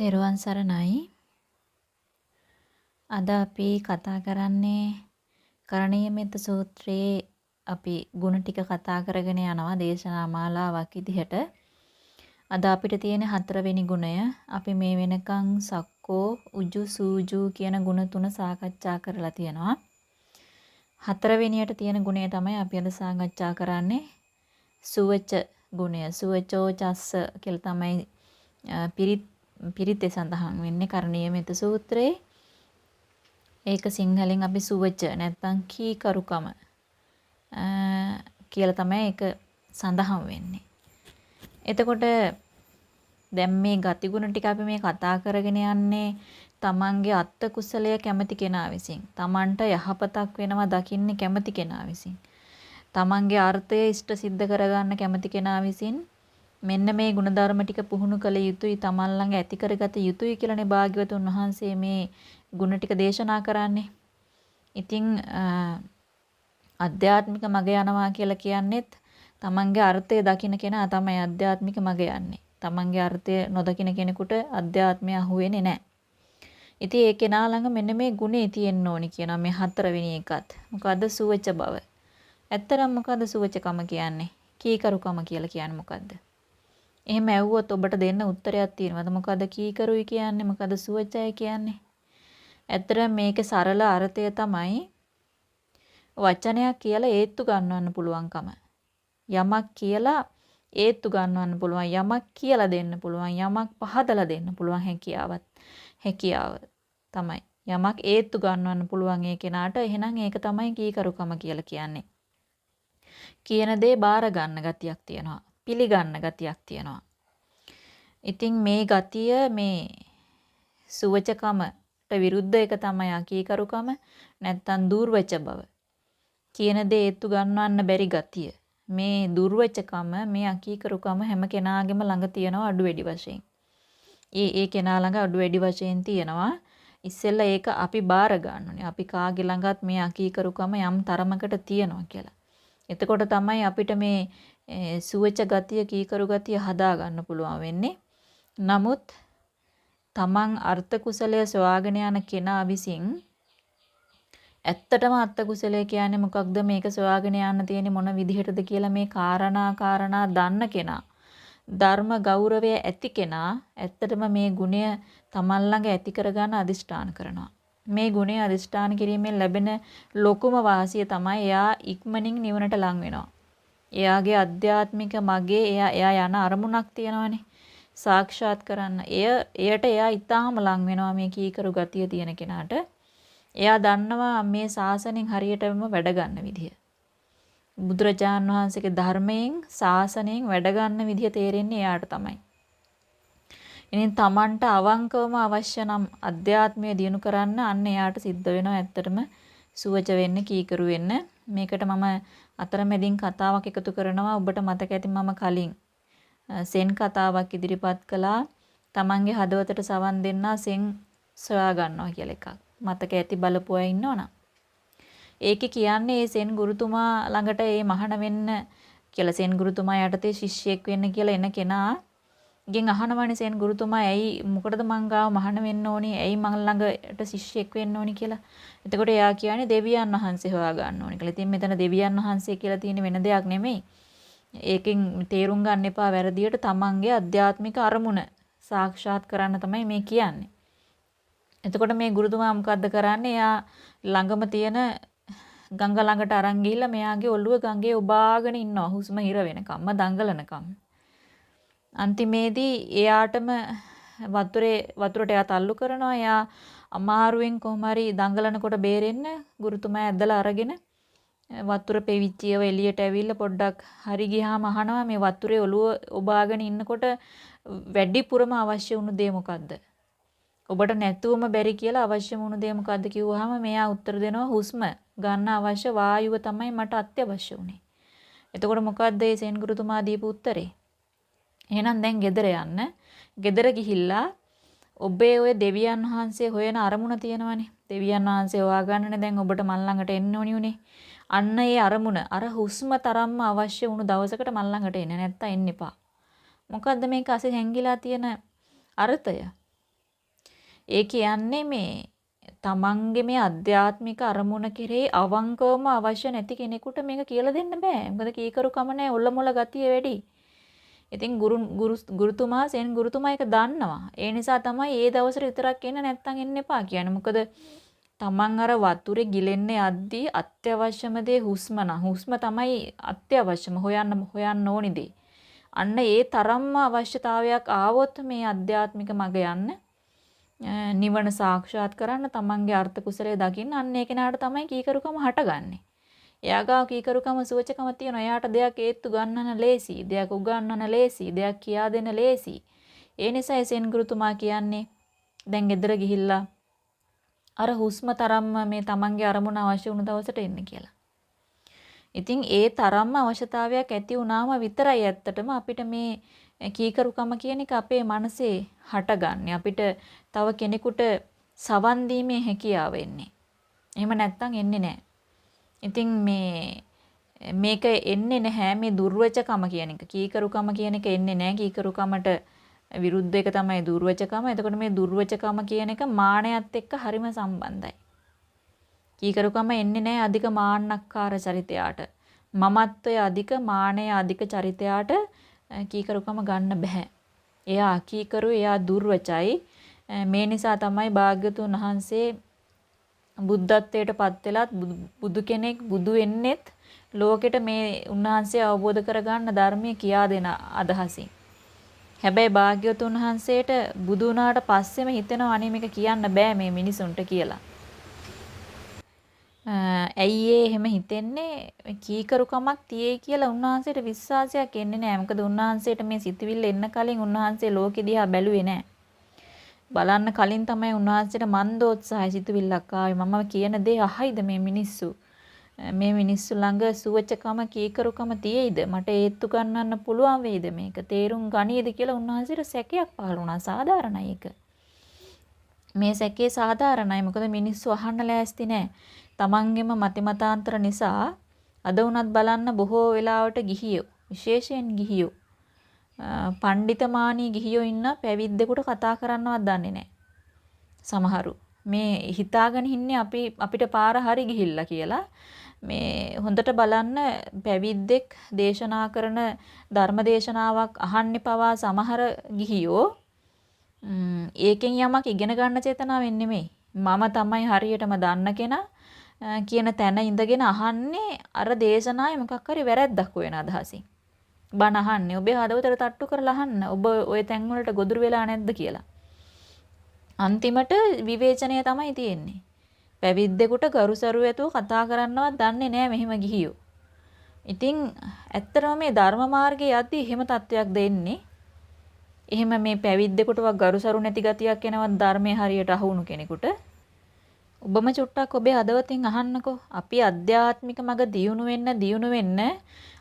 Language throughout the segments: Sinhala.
තෙරුවන් සරණයි. අද අපි කතා කරන්නේ කරණීයමෙත්ත සූත්‍රයේ අපි ಗುಣ ටික කතා කරගෙන යනවා දේශනා මාලාවක් විදිහට. අද අපිට තියෙන හතරවෙනි ගුණය අපි මේ වෙනකන් සක්කෝ උජු සූජු කියන ගුණ තුන සාකච්ඡා කරලා තියෙනවා. හතරවෙනියට තියෙන ගුණය තමයි අපි අද සාකච්ඡා කරන්නේ සුවච ගුණය. සුවචෝ චස්ස කියලා තමයි පිරිත් පිරිතේ සඳහන් වෙන්නේ කරණීයමෙත සූත්‍රයේ. ඒක සිංහලෙන් අපි සුවච නැත්නම් කීකරුකම කියලා තමයි ඒක සඳහන් වෙන්නේ. එතකොට දැන් මේ ගතිගුණ ටික අපි මේ කතා කරගෙන යන්නේ තමන්ගේ අත්ත කුසලය කැමති කෙනා විසින්. තමන්ට යහපතක් වෙනවා දකින්න කැමති කෙනා විසින්. තමන්ගේ අර්ථය ඉෂ්ට සිද්ධ කරගන්න කැමති කෙනා විසින් මෙන්න මේ ಗುಣධර්ම ටික පුහුණු කළ යුතුයි තමන් ළඟ ඇති කරගත යුතුයි කියලානේ භාග්‍යවතුන් වහන්සේ මේ ಗುಣ ටික දේශනා කරන්නේ. ඉතින් ආධ්‍යාත්මික මග යනවා කියලා කියන්නේත් තමන්ගේ අර්ථය දකින්න කෙනා තමයි අධ්‍යාත්මික මග යන්නේ. තමන්ගේ අර්ථය නොදකින කෙනෙකුට අධ්‍යාත්මය අහුවෙන්නේ නැහැ. ඉතින් ඒ කෙනා ළඟ මෙන්න මේ ගුණේ තියෙන්න ඕනි කියනවා මේ හතරවෙනි එකත්. මොකද්ද සුවච බව. ඇත්තරම් මොකද්ද සුවචකම කියන්නේ? කීකරුකම කියලා කියන්නේ මොකද්ද? එහෙම ඇහුවොත් ඔබට දෙන්න උත්තරයක් තියෙනවද? මොකද කීකරුයි කියන්නේ? මොකද සුවචය කියන්නේ? ඇත්තට මේකේ සරල අර්ථය තමයි වචනයක් කියලා ඒත්තු ගන්නවන්න පුළුවන්කම. යමක් කියලා ඒත්තු ගන්නවන්න පුළුවන්. යමක් කියලා දෙන්න පුළුවන්. යමක් පහදලා දෙන්න පුළුවන් හැකියාවත් හැකියාව තමයි. යමක් ඒත්තු ගන්නවන්න පුළුවන් ඒ කෙනාට එහෙනම් ඒක තමයි කීකරුකම කියලා කියන්නේ. කියන දේ බාර ගන්න ගතියක් තියෙනවා. පිළිගන්න ගතියක් තියෙනවා. ඉතින් මේ ගතිය මේ සුවචකමට විරුද්ධ එක තමයි අකීකරුකම නැත්තම් දුර්වච බව. කියන දේ ඒත්තු ගන්නවන්න බැරි ගතිය. මේ දුර්වචකම මේ අකීකරුකම හැම කෙනාගේම ළඟ තියෙනවා අඩු වැඩි වශයෙන්. ඒ ඒ කෙනා ළඟ අඩු වැඩි වශයෙන් තියෙනවා. ඉස්සෙල්ලා ඒක අපි බාර ගන්න ඕනේ. අපි කාගේ ළඟත් මේ අකීකරුකම යම් තරමකට තියෙනවා කියලා. එතකොට තමයි අපිට මේ සුවච ගතිය කීකරු ගතිය හදා ගන්න පුළුවන් වෙන්නේ. නමුත් තමන් අර්ථ කුසලය සොයාගෙන යන කෙනා විසින් ඇත්තටම අර්ථ කුසලය කියන්නේ මොකක්ද මේක සොයාගෙන යන්න තියෙන්නේ මොන විදිහටද කියලා මේ කාරණා කාරණා දන්න කෙනා ධර්ම ගෞරවය ඇති කෙනා ඇත්තටම මේ ගුණය තමන් ළඟ ඇති කරගන්න අදිෂ්ඨාන කරනවා. මේ ගුණය අදිෂ්ඨාන කිරීමෙන් ලැබෙන ලොකුම වාසිය තමයි එයා ඉක්මනින් නිවනට ලං වෙනවා. එයාගේ අධ්‍යාත්මික මගේ එයා එයා යන අරමුණක් තියෙනවනේ. සාක්ෂාත් කරන්න. එය එයට එයා ඊටාම ලං වෙනවා මේ කීකරු ගතිය තියෙන කෙනාට. එයා දන්නවා මේ ශාසනයෙන් හරියටම වැඩ ගන්න විදිය. බුදුරජාන් වහන්සේගේ ධර්මයෙන් ශාසනයෙන් වැඩ ගන්න විදිය තේරෙන්නේ එයාට තමයි. ඉතින් Tamanට අවංකවම අවශ්‍ය නම් අධ්‍යාත්මය දියුණු කරන්න අන්න එයාට සිද්ධ වෙනවා ඇත්තටම සුවච වෙන්න කීකරු වෙන්න. මේකට මම අතරමැදින් කතාවක් එකතු කරනවා ඔබට මතක ඇති මම කලින් සෙන් කතාවක් ඉදිරිපත් කළා තමන්ගේ හදවතට සවන් දෙන්නා සෙන් සොයා ගන්නවා කියලා එකක් මතක ඇති බලපු අය ඉන්නවනම් ඒකේ කියන්නේ ඒ සෙන් ගුරුතුමා ළඟට ඒ මහාන වෙන්න කියලා සෙන් ගුරුතුමා යටතේ ශිෂ්‍යෙක් වෙන්න කියලා එන කෙනා ගෙන් අහනවනේ සෙන් ගුරුතුමා ඇයි මොකටද මං ගාව මහාන වෙන්න ඕනි ඇයි මං ළඟට ශිෂ්‍යෙක් වෙන්න ඕනි කියලා. එතකොට එයා කියන්නේ දෙවියන් වහන්සේ හොයා ගන්න ඕනි කියලා. ඉතින් මෙතන දෙවියන් වහන්සේ කියලා තියෙන වෙන දෙයක් නෙමෙයි. ඒකෙන් තේරුම් ගන්න එපා වැරදියට තමන්ගේ අධ්‍යාත්මික අරමුණ සාක්ෂාත් කරන්න තමයි මේ කියන්නේ. එතකොට මේ ගුරුතුමා මොකද්ද කරන්නේ? එයා ළඟම තියෙන ගංග ළඟට අරන් ගිහිල්ලා මෙයාගේ ඔළුව ගඟේ ඔබාගෙන ඉන්නවා හුස්ම හිර වෙනකම්ම දඟලනකම්. අන්තිමේදී එයාටම වතුරේ වතුරට එයා තල්ලු කරනවා. එයා අමාරුවෙන් කොහොම හරි දඟලනකොට බේරෙන්න ගුරුතුමා ඇදලා අරගෙන වතුර පෙවිච්ච ඒවා එළියට ඇවිල්ලා පොඩ්ඩක් හරි ගියාම අහනවා මේ වතුරේ ඔළුව ඔබාගෙන ඉන්නකොට වැඩිපුරම අවශ්‍ය වුණු දේ මොකද්ද? ඔබට නැතුවම බැරි කියලා අවශ්‍ය වුණු දේ මොකද්ද කිව්වහම මෙයා උත්තර දෙනවා හුස්ම ගන්න අවශ්‍ය වායුව තමයි මට අත්‍යවශ්‍ය වුනේ. එතකොට මොකද්ද මේ සෙන් ගුරුතුමා දීපු උත්තරේ? එහෙනම් දැන් ගෙදර යන්න. ගෙදර ගිහිල්ලා ඔබේ ඔය දෙවියන් වහන්සේ හොයන අරමුණ තියෙනවනේ. දෙවියන් වහන්සේ හොයාගන්නනේ දැන් ඔබට මල් ළඟට එන්න ඕනි උනේ. අන්න ඒ අරමුණ අර හුස්ම තරම්ම අවශ්‍ය වුණු දවසකට මල් ළඟට එන්න නැත්තම් එන්න එපා. මොකද්ද මේක අසේ හැංගිලා තියෙන අර්ථය? ඒ කියන්නේ මේ තමන්ගේ මේ අධ්‍යාත්මික අරමුණ කෙරෙහි අවංකවම අවශ්‍ය නැති කෙනෙකුට මේක කියලා දෙන්න බෑ. මොකද කීකරුකම නැහැ ඔල්ල මොල ගතිය වැඩි. ඉතින් ගුරු ගුරුතුමා සෙන් ගුරුතුමා ඒක දන්නවා. ඒ නිසා තමයි ඒ දවසට විතරක් එන්න නැත්තම් එන්න එපා කියන්නේ. මොකද තමන් අර වතුරේ ගිලෙන්නේ යද්දී අත්‍යවශ්‍යම දේ හුස්ම හුස්ම තමයි අත්‍යවශ්‍යම හොයන්න හොයන්න ඕනි දේ. අන්න ඒ තරම්ම අවශ්‍යතාවයක් ආවොත් මේ අධ්‍යාත්මික මග යන්න නිවන සාක්ෂාත් කරන්න තමන්ගේ අර්ථ කුසලයේ දකින්න අන්න ඒ කෙනාට තමයි කීකරුකම හටගන්නේ. එයාගා කීකරුකම සුවචකම තියෙන එයාට දෙයක් ඒත්තු ගන්නන ලේසි, දෙයක් උගන්වන ලේසි, දෙයක් කියා දෙන්න ලේසි. ඒ නිසා එසෙන් ගුරුතුමා කියන්නේ දැන් ගෙදර ගිහිල්ලා අර හුස්ම තරම්ම මේ Tamange අරමුණ අවශ්‍ය වුණු දවසට එන්න කියලා. ඉතින් ඒ තරම්ම අවශ්‍යතාවයක් ඇති වුණාම විතරයි ඇත්තටම අපිට මේ කීකරුකම කියන එක අපේ මනසේ හටගන්නේ. අපිට තව කෙනෙකුට සවන් දීමේ හැකියාව එන්නේ. එහෙම නැත්තම් එන්නේ නැහැ. ඉතින් මේ මේක එන්නේ නැහැ මේ දුර්වචකම කියන එක. කීකරුකම කියන එක එන්නේ නැහැ. කීකරුකමට විරුද්ධ එක තමයි දුර්වචකම. එතකොට මේ දුර්වචකම කියන එක මානයත් එක්ක හරිම සම්බන්ධයි. කීකරුකම එන්නේ නැහැ අධික මාන්නක්කාර චරිතයාට. මමත්වය අධික මානය අධික චරිතයාට කීකරුකම ගන්න බෑ. එයා අකීකරු එයා දුර්වචයි. මේ නිසා තමයි භාග්‍යතුන් වහන්සේ බුද්ධත්වයට පත් වෙලත් බුදු කෙනෙක් බුදු වෙන්නෙත් ලෝකෙට මේ උන්වහන්සේ අවබෝධ කරගන්න ධර්මය කියා දෙන අදහසින්. හැබැයි භාග්‍යවතුන් වහන්සේට බුදු වුණාට පස්සෙම හිතෙනවා අනේ මේක කියන්න බෑ මේ මිනිසුන්ට කියලා. ඇයි ඒ එහෙම හිතෙන්නේ කීකරුකමක් තියේ කියලා උන්වහන්සේට විශ්වාසයක් එන්නේ නැහැ. මොකද උන්වහන්සේට මේ සිතවිල්ල එන්න කලින් උන්වහන්සේ ලෝකෙ දිහා බැලුවේ නැහැ. බලන්න කලින් තමයි උන්වහන්සේට මන්දෝත්සහය සිතවිල්ලක් ආවේ. මම කියන දේ අහයිද මේ මිනිස්සු? මේ මිනිස්සු ළඟ සුවචකම කීකරුකම තියෙයිද මට ඒත්තු ගන්නන්න පුළුවන් වෙයිද මේක තේරුම් ගනීද කියලා උන්වහන්සේට සැකයක් පහළ වුණා සාධාරණයි ඒක මේ සැකේ සාධාරණයි මොකද මිනිස්සු අහන්න ලෑස්ති නෑ තමන්ගෙම මතිමතාන්තර නිසා අද වුණත් බලන්න බොහෝ වෙලාවට ගිහියෝ විශේෂයෙන් ගිහියෝ. පණ්ඩිතමානී ගිහියෝ ඉන්න පැවිද්දෙකුට කතා කරන්නවත් දන්නේ නැහැ සමහරු. මේ හිතාගෙන ඉන්නේ අපි අපිට පාර හරි ගිහිල්ලා කියලා. මේ හොඳට බලන්න පැවිද්දෙක් දේශනා කරන ධර්ම දේශනාවක් අහන්නේ පවා සමහර ගිහියෝ. ඒකෙන් යමක් ඉගෙන ගන්න චේතනාවෙන් නෙමෙයි. මම තමයි හරියටම දන්න කෙනා. කියන තැන ඉඳගෙන අහන්නේ අර දේශනාවේ මොකක් හරි වැරැද්දක් වෙන අදහසින්. බණ අහන්නේ ඔබේ හදවතට තට්ටු කරලා අහන්න. ඔබ ওই තැන් වලට ගොදුරු වෙලා නැද්ද කියලා. අන්තිමට විවේචනය තමයි තියෙන්නේ. පැවිද්දෙකුට ගරුසරු ඇතුව කතා කරන්නවත් දන්නේ නැහැ මෙහෙම ගිහියෝ. ඉතින් ඇත්තටම මේ ධර්ම මාර්ගයේ යද්දී එහෙම තත්වයක් දෙන්නේ. එහෙම මේ පැවිද්දෙකුටවත් ගරුසරු නැති ගතියක් එනවත් ධර්මයේ හරියට අහුණු කෙනෙකුට. ඔබම චුට්ටක් ඔබේ හදවතින් අහන්නකෝ. අපි අධ්‍යාත්මික මඟ දියුණු වෙන්න දියුණු වෙන්න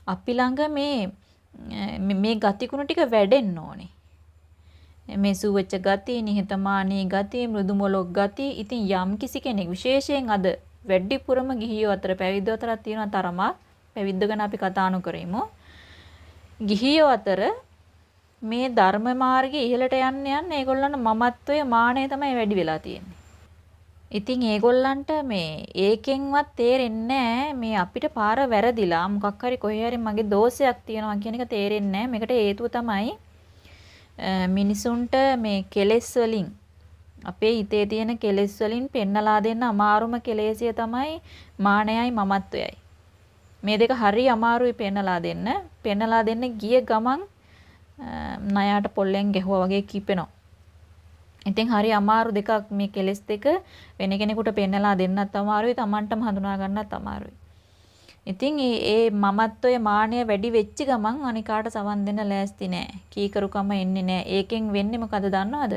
අපි ළඟ මේ මේ ගතිගුණ ටික වැඩෙන්න ඕනේ. මේ සුවච්ච ගති, නිහතමානී ගති, මෘදු මොලොක් ගති. ඉතින් යම් කිසි කෙනෙක් විශේෂයෙන් අද වැඩිපුරම ගිහියෝ අතර පැවිද්දෝ අතරක් තියෙන තරමක් පැවිද්ද ගැන අපි කතා නොකරෙමු. ගිහියෝ අතර මේ ධර්ම මාර්ගයේ ඉහළට යන්න යන්න ඒගොල්ලන්ට මමත්වය මානය තමයි වැඩි වෙලා තියෙන්නේ. ඉතින් ඒගොල්ලන්ට මේ ඒකෙන්වත් තේරෙන්නේ මේ අපිට පාර වැරදිලා මොකක් හරි කොහේ හරි මගේ දෝෂයක් තියෙනවා කියන එක තේරෙන්නේ මේකට හේතුව තමයි මිනිසුන්ට මේ කෙලෙස් වලින් අපේ හිතේ තියෙන කෙලෙස් වලින් පෙන්නලා දෙන්න අමාරුම කෙලෙසිය තමයි මානයයි මමත්වයයි. මේ දෙක හරි අමාරුයි පෙන්නලා දෙන්න. පෙන්නලා දෙන්න ගිය ගමන් ණයට පොල්ලෙන් ගැහුවා වගේ කිපෙනවා. ඉතින් හරි අමාරු දෙකක් මේ කෙලෙස් දෙක වෙන කෙනෙකුට පෙන්නලා දෙන්නත් අමාරුයි, Tamanටම හඳුනා ගන්නත් අමාරුයි. ඉතින් ඒ මමත්වය මානය වැඩි වෙච්ච ගමන් අනිකාට සවන් දෙන්න ලෑස්ති නෑ. කීකරුකම එන්නේ නෑ. ඒකෙන් වෙන්නේ මොකද දන්නවද?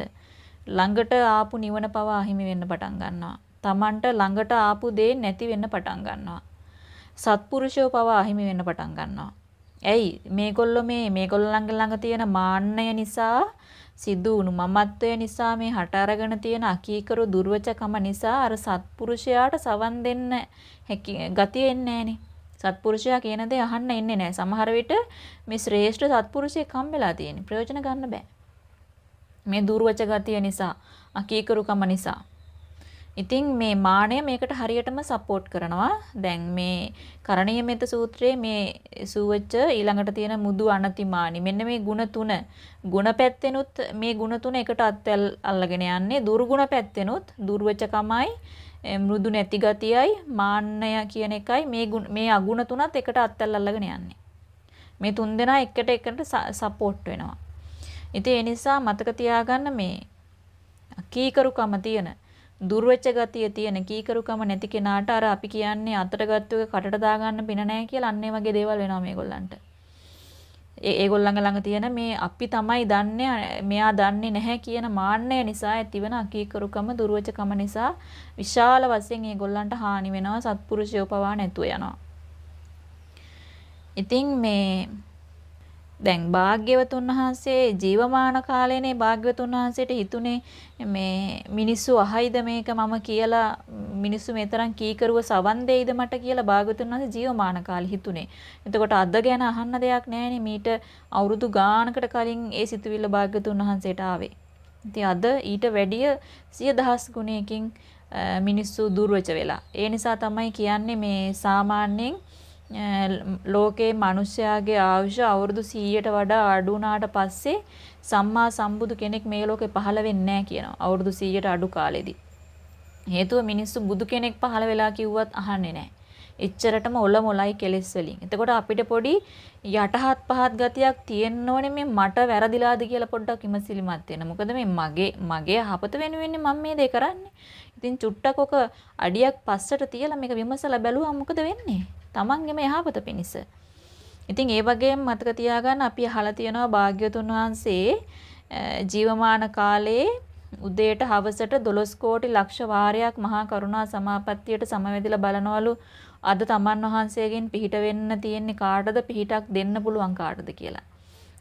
ළඟට ආපු නිවන පවා අහිමි වෙන්න පටන් ගන්නවා. Tamanට ළඟට ආපු දේ නැති වෙන්න පටන් ගන්නවා. සත්පුරුෂයෝ පවා අහිමි වෙන්න පටන් ගන්නවා. ඇයි මේගොල්ලෝ මේ මේගොල්ලෝ ළඟ ළඟ තියෙන මාන්නය නිසා සිදු වුණු මමත්වය නිසා මේ හට අරගෙන තියෙන අකීකරු දුර්වචකම නිසා අර සත්පුරුෂයාට සවන් දෙන්න හැකි ගතිය එන්නේ නැහනේ. සත්පුරුෂයා කියන දේ අහන්න එන්නේ නැහැ. සමහර විට මේ ශ්‍රේෂ්ඨ සත්පුරුෂයෙක් හම්බෙලා තියෙන්නේ. ප්‍රයෝජන ගන්න බෑ. මේ දුර්වච ගතිය නිසා, අකීකරුකම නිසා. ඉතින් මේ මාණය මේකට හරියටම සපෝට් කරනවා. දැන් මේ කරණීය මෙත සූත්‍රයේ මේ සූවච්ච ඊළඟට තියෙන මුදු අනතිමානි. මෙන්න මේ ಗುಣ තුන. ಗುಣ පැත්තෙනුත් මේ ಗುಣ තුන එකට අත්ැල් අල්ලගෙන යන්නේ. දුර්ගුණ පැත්තෙනුත් දුර්වචකමයි මෘදු නැති ගතියයි මාන්නය කියන එකයි මේ මේ අගුණ තුනත් එකට අත්ැල් අල්ලගෙන යන්නේ. මේ තුන් දෙනා එකට එකට සපෝට් වෙනවා. ඉතින් ඒ නිසා මතක තියාගන්න මේ කීකරුකම තියෙන දුර්වෙච්ච ගතිය තියෙන කීකරුකම නැති කෙනාට අර අපි කියන්නේ අතට ගත්තු එක කටට දාගන්න පින නැහැ කියලා අන්න ඒ වගේ දේවල් වෙනවා මේගොල්ලන්ට. ඒ ඒගොල්ලන්ග ළඟ තියෙන මේ අපි තමයි දන්නේ මෙයා දන්නේ නැහැ කියන මාන්නය නිසා ඇතිවන අකීකරුකම දුර්වචකම නිසා විශාල වශයෙන් ඒගොල්ලන්ට හානි වෙනවා සත්පුරුෂයෝ පවා නැතුව යනවා. ඉතින් මේ දැන් භාග්‍යවතුන් වහන්සේ ජීවමාන කාලේනේ භාග්‍යවතුන් වහන්සේට හිතුනේ මේ මිනිස්සු අහයිද මේක මම කියලා මිනිස්සු මේතරම් කීකරුව සවන් දෙයිද මට කියලා භාග්‍යවතුන් වහන්සේ ජීවමාන කාලේ හිතුනේ. එතකොට අද ගැන අහන්න දෙයක් නැහැනේ මීට අවුරුදු ගානකට කලින් ඒ සිතුවිල්ල භාග්‍යවතුන් වහන්සේට ආවේ. ඉතින් අද ඊට වැඩිය සිය දහස් ගුණයකින් මිනිස්සු දුර්වච වෙලා. ඒ නිසා තමයි කියන්නේ මේ සාමාන්‍යයෙන් ලෝකේ මිනිස්යාගේ ආයුෂ අවුරුදු 100ට වඩා අඩු වුණාට පස්සේ සම්මා සම්බුදු කෙනෙක් මේ ලෝකේ පහළ වෙන්නේ නැහැ කියනවා. අවුරුදු 100ට අඩු කාලෙදී. හේතුව මිනිස්සු බුදු කෙනෙක් පහළ වෙලා කිව්වත් අහන්නේ නැහැ. එච්චරටම ඔල මොලයි කෙලෙස් වලින්. එතකොට අපිට පොඩි යටහත් පහත් ගතියක් තියෙන්න ඕනේ මේ මට වැරදිලාද කියලා පොඩ්ඩක් ඉමසිලිමත් වෙන්න. මොකද මේ මගේ මගේ යහපත වෙනුවෙන් මම මේ දේ කරන්නේ. ඉතින් චුට්ටක් ඔක අඩියක් පස්සට තියලා මේක විමසලා බැලුවා මොකද වෙන්නේ? තමන්ගේම යහපත පිණිස. ඉතින් ඒ වගේම මතක තියාගන්න අපි අහලා තියෙනවා භාග්‍යවතුන් වහන්සේ ජීවමාන කාලයේ උදේට හවසට 12 කෝටි ලක්ෂ වාරයක් මහා කරුණා සමාපත්තියට සමවැදිලා බලනවලු අද තමන් වහන්සේගෙන් පිහිට වෙන්න තියෙන්නේ කාටද පිහිටක් දෙන්න පුළුවන් කාටද කියලා.